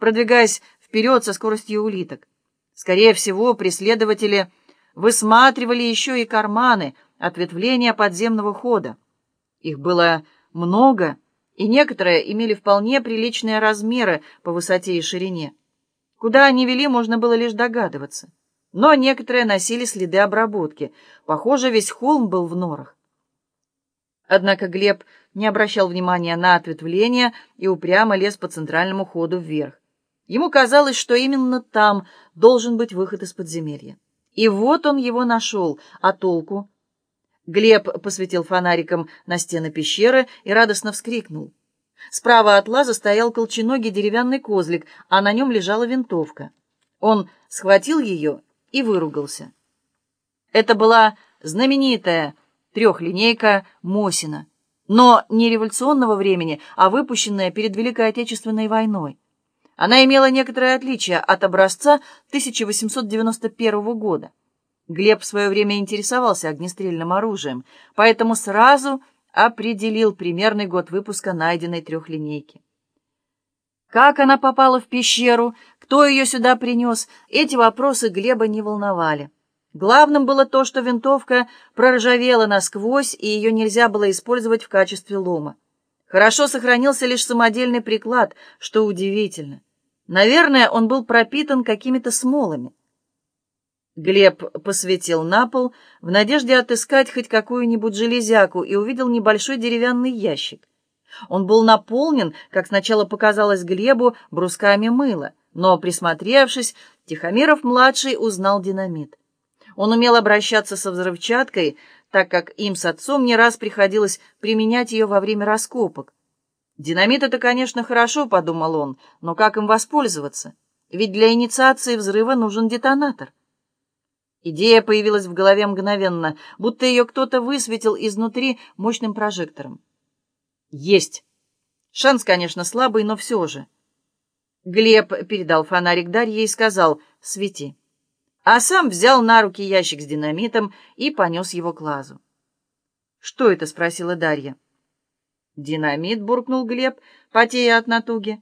продвигаясь вперед со скоростью улиток. Скорее всего, преследователи высматривали еще и карманы, ответвления подземного хода. Их было много, и некоторые имели вполне приличные размеры по высоте и ширине. Куда они вели, можно было лишь догадываться. Но некоторые носили следы обработки. Похоже, весь холм был в норах. Однако Глеб не обращал внимания на ответвления и упрямо лез по центральному ходу вверх. Ему казалось, что именно там должен быть выход из подземелья. И вот он его нашел, а толку? Глеб посветил фонариком на стены пещеры и радостно вскрикнул. Справа от лаза стоял колченогий деревянный козлик, а на нем лежала винтовка. Он схватил ее и выругался. Это была знаменитая трехлинейка Мосина, но не революционного времени, а выпущенная перед Великой Отечественной войной. Она имела некоторое отличие от образца 1891 года. Глеб в свое время интересовался огнестрельным оружием, поэтому сразу определил примерный год выпуска найденной трехлинейки. Как она попала в пещеру, кто ее сюда принес, эти вопросы Глеба не волновали. Главным было то, что винтовка проржавела насквозь, и ее нельзя было использовать в качестве лома. Хорошо сохранился лишь самодельный приклад, что удивительно. Наверное, он был пропитан какими-то смолами. Глеб посветил на пол в надежде отыскать хоть какую-нибудь железяку и увидел небольшой деревянный ящик. Он был наполнен, как сначала показалось Глебу, брусками мыла, но, присмотревшись, Тихомиров-младший узнал динамит. Он умел обращаться со взрывчаткой, так как им с отцом не раз приходилось применять ее во время раскопок. «Динамит — это, конечно, хорошо», — подумал он, — «но как им воспользоваться? Ведь для инициации взрыва нужен детонатор». Идея появилась в голове мгновенно, будто ее кто-то высветил изнутри мощным прожектором. «Есть!» Шанс, конечно, слабый, но все же. Глеб передал фонарик Дарье и сказал «Свети». А сам взял на руки ящик с динамитом и понес его к лазу. «Что это?» — спросила Дарья. «Динамит», — буркнул Глеб, потея от натуги.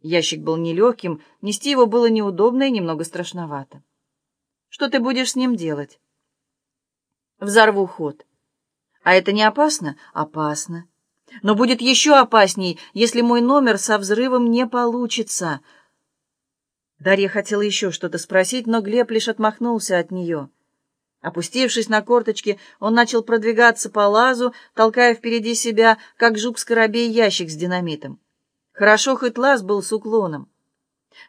Ящик был нелегким, нести его было неудобно и немного страшновато. Что ты будешь с ним делать? Взорву ход. А это не опасно? Опасно. Но будет еще опасней, если мой номер со взрывом не получится. Дарья хотела еще что-то спросить, но Глеб лишь отмахнулся от нее. Опустившись на корточки, он начал продвигаться по лазу, толкая впереди себя, как жук-скоробей, ящик с динамитом. Хорошо, хоть лаз был с уклоном.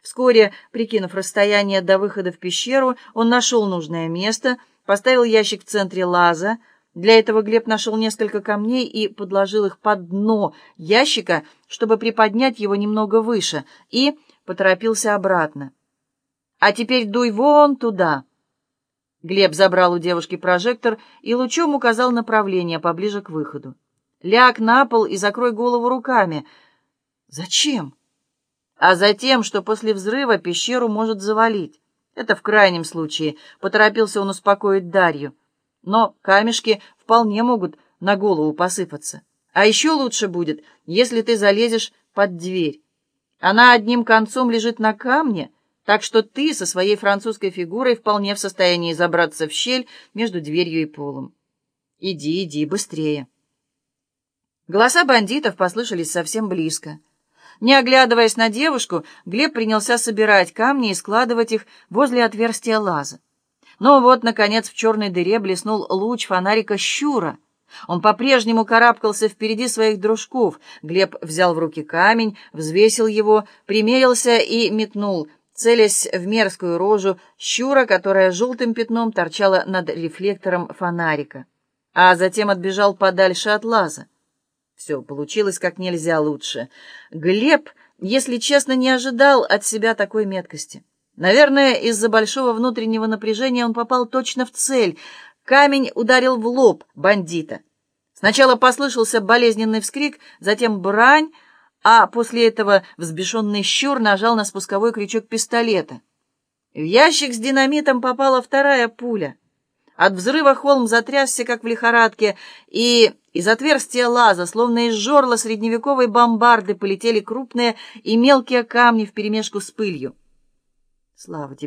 Вскоре, прикинув расстояние до выхода в пещеру, он нашел нужное место, поставил ящик в центре лаза. Для этого Глеб нашел несколько камней и подложил их под дно ящика, чтобы приподнять его немного выше, и поторопился обратно. «А теперь дуй вон туда!» Глеб забрал у девушки прожектор и лучом указал направление поближе к выходу. «Ляг на пол и закрой голову руками». «Зачем?» а затем, что после взрыва пещеру может завалить. Это в крайнем случае, поторопился он успокоить Дарью. Но камешки вполне могут на голову посыпаться. А еще лучше будет, если ты залезешь под дверь. Она одним концом лежит на камне, так что ты со своей французской фигурой вполне в состоянии забраться в щель между дверью и полом. Иди, иди, быстрее. Голоса бандитов послышались совсем близко. Не оглядываясь на девушку, Глеб принялся собирать камни и складывать их возле отверстия лаза. Но вот, наконец, в черной дыре блеснул луч фонарика щура. Он по-прежнему карабкался впереди своих дружков. Глеб взял в руки камень, взвесил его, примерился и метнул, целясь в мерзкую рожу щура, которая желтым пятном торчала над рефлектором фонарика. А затем отбежал подальше от лаза. Все получилось как нельзя лучше. Глеб, если честно, не ожидал от себя такой меткости. Наверное, из-за большого внутреннего напряжения он попал точно в цель. Камень ударил в лоб бандита. Сначала послышался болезненный вскрик, затем брань, а после этого взбешенный щур нажал на спусковой крючок пистолета. В ящик с динамитом попала вторая пуля. От взрыва холм затрясся, как в лихорадке, и из отверстия лаза, словно из жерла средневековой бомбарды, полетели крупные и мелкие камни вперемешку с пылью. Слава тебе!